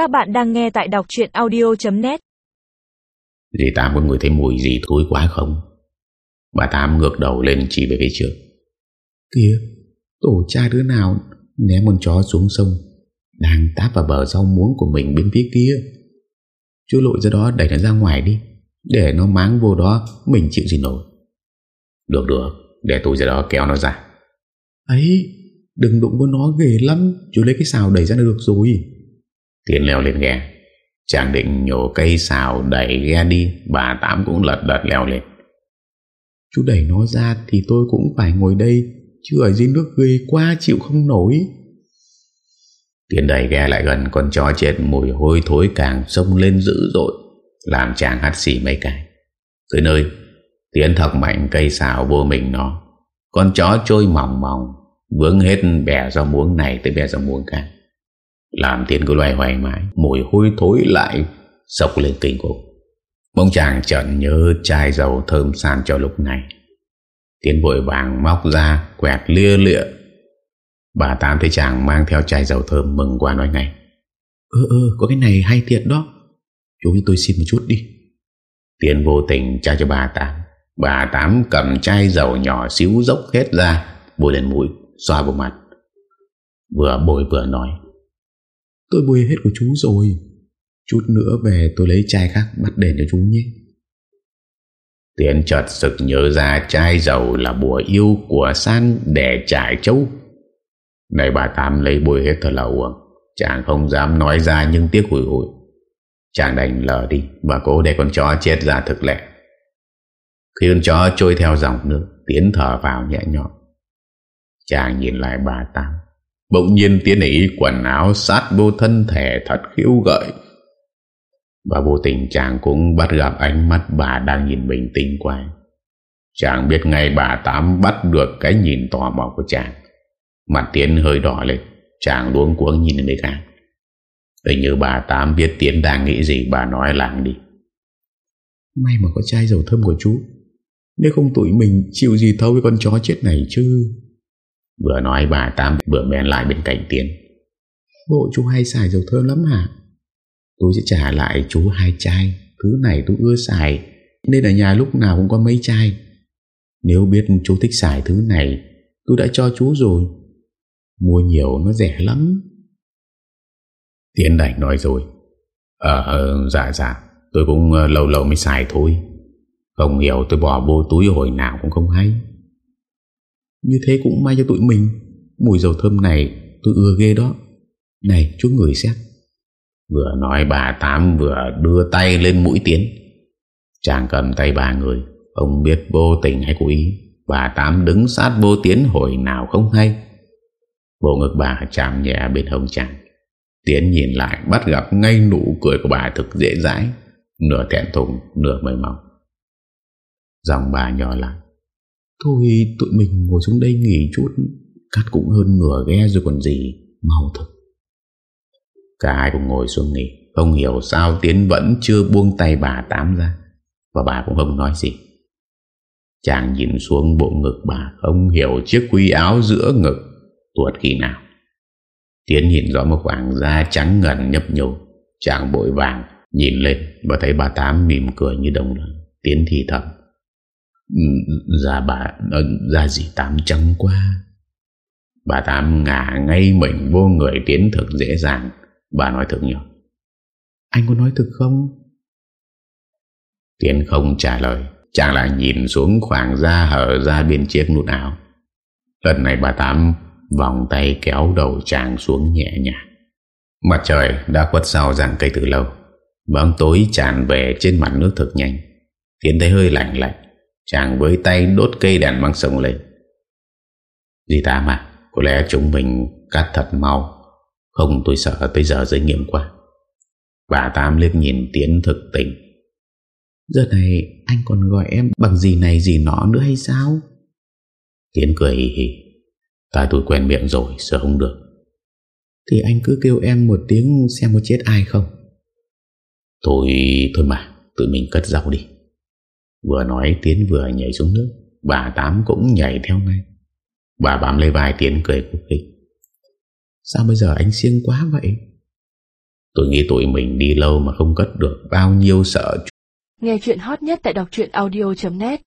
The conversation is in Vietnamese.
Các bạn đang nghe tại đọc chuyện audio.net Dì Tám có người thấy mùi gì thối quá không? Bà Tám ngược đầu lên chỉ về phía trước. Kìa, tổ cha đứa nào ném con chó xuống sông, đang táp vào bờ rau muống của mình bên phía kia. Chú lội ra đó đẩy nó ra ngoài đi, để nó máng vô đó mình chịu gì nổi. Được được, để tôi ra đó kéo nó ra. Ấy, đừng đụng vào nó ghê lắm, chú lấy cái xào đẩy ra được rồi. Tiến leo lên ghe. Chàng định nhổ cây xào đẩy ghe đi, Bà Tám cũng lật đật leo lên. Chú đẩy nó ra thì tôi cũng phải ngồi đây, Chứ ở dưới nước ghê quá chịu không nổi. Tiến đẩy ghe lại gần con chó chết, mùi hôi thối càng sông lên dữ dội, Làm chàng hắt xì mấy cái. Tới nơi, Tiến thật mạnh cây xào vô mình nó. Con chó trôi mỏng mỏng Vướng hết bè rau muống này tới bè rau muống khác làm Tiến cứ loay hoay mãi Mùi hôi thối lại Sọc lên kinh khủng. Bông chàng chợt nhớ chai dầu thơm san cho lúc này. Tiến vội vàng móc ra Quẹt lia lịa. Bà Tám thấy chàng mang theo chai dầu thơm Mừng qua nói ngay. Ơ ơ có cái này hay thiệt đó. Chú cho tôi xin một chút đi. Tiến vô tình trao cho bà Tám Bà Tám cầm chai dầu nhỏ xíu dốc hết ra Bôi lên mũi Xoa vào mặt. Vừa bôi vừa nói Tôi bùi hết của chú rồi. Chút nữa về tôi lấy chai khác bắt đền cho chú nhé. Tiến chợt sực nhớ ra chai dầu là bùa yêu của san để trải châu Này bà Tám lấy bùi hết thật là uống Chàng không dám nói ra nhưng tiếc hủi hủi. Chàng đành lờ đi. Và cố để con chó chết ra thực lệ. Khi con chó trôi theo dòng nước, Tiến thở vào nhẹ nhõm. Chàng nhìn lại bà Tám. Bỗng nhiên tiến ý quần áo sát vô thân thể thật khiêu gợi. Và vô tình chàng cũng bắt gặp ánh mắt bà đang nhìn mình tinh quái Chàng biết ngay bà Tám bắt được cái nhìn tò mò của chàng. Mặt Tiến hơi đỏ lên, Chàng luống cuống nhìn người khác. Hình như bà Tám biết Tiến đang nghĩ gì, bà nói làng đi. May mà có chai dầu thơm của chú. Nếu không tụi mình chịu gì thâu với con chó chết này chứ? Vừa nói bà Tam vừa men lại bên cạnh Tiến. Bộ chú hay xài dầu thơm lắm hả? Tôi sẽ trả lại chú hai chai. Thứ này tôi ưa xài. Nên ở nhà lúc nào cũng có mấy chai. Nếu biết chú thích xài thứ này Tôi đã cho chú rồi. Mua nhiều nó rẻ lắm. Tiến đành nói rồi. Ờ dạ dạ. Tôi cũng ờ, lâu lâu mới xài thôi. Không hiểu tôi bỏ vô túi hồi nào cũng không hay như thế cũng may cho tụi mình. Mùi dầu thơm này tôi ưa ghê đó. Này, chú người xem. Vừa nói bà Tám vừa đưa tay lên mũi Tiến. Chàng cầm tay ba người ông biết vô tình hay cố ý. Bà Tám đứng sát vô Tiến hồi nào không hay. Bộ ngực bà chạm nhẹ bên hông chàng. Tiến nhìn lại bắt gặp ngay nụ cười của bà thực dễ dãi. Nửa thẹn thùng, nửa mời mỏng. Dòng bà nhỏ lại Thôi, tụi mình ngồi xuống đây nghỉ chút Cắt cũng hơn nửa ghe rồi còn gì, Mau thật Cả hai cùng ngồi xuống nghỉ. Không hiểu sao Tiến vẫn chưa buông tay bà Tám ra. Và bà cũng không nói gì. Chàng nhìn xuống bộ ngực bà, Không hiểu chiếc quy áo giữa ngực Tuột khi nào. Tiến nhìn rõ một khoảng da trắng ngần nhấp nhô. Chàng bội vàng Nhìn lên và thấy bà Tám mỉm cười như đồng lần Tiến thì thầm. Dạ bà Ra gì Tám trắng quá. Bà Tám ngả ngay mình vô người tiến thực dễ dàng. Bà nói thực nhiều. Anh có nói thực không? Tiến không trả lời. Chàng lại nhìn xuống khoảng da hở ra bên chiếc nút áo. Lần này bà Tám vòng tay kéo đầu chàng xuống nhẹ nhàng. Mặt trời đã khuất sau dạng cây từ lâu. Bóng tối tràn về trên mặt nước thực nhanh. Tiến thấy hơi lạnh lạnh Chàng với tay đốt cây đèn băng sông lên. Dì Tám à Có lẽ chúng mình cắt thật mau. Không, tôi sợ tới giờ giới nghiệm quá. Bà Tám liếc nhìn Tiến thực tình. Giờ này anh còn gọi em bằng gì này gì nọ nữa hay sao? Tiến cười hì hì. Tại tôi quen miệng rồi, sợ không được. Thì anh cứ kêu em một tiếng xem có chết ai không? Thôi thôi mà, Tự mình cất dọc đi. Vừa nói Tiến vừa nhảy xuống nước. Bà Tám cũng nhảy theo ngay. Bà bám lấy vai Tiến cười khúc khích. Sao bây giờ anh siêng quá vậy? Tôi nghĩ tụi mình đi lâu mà không cất được bao nhiêu sợ Nghe chuyện hot nhất tại đọc audio.net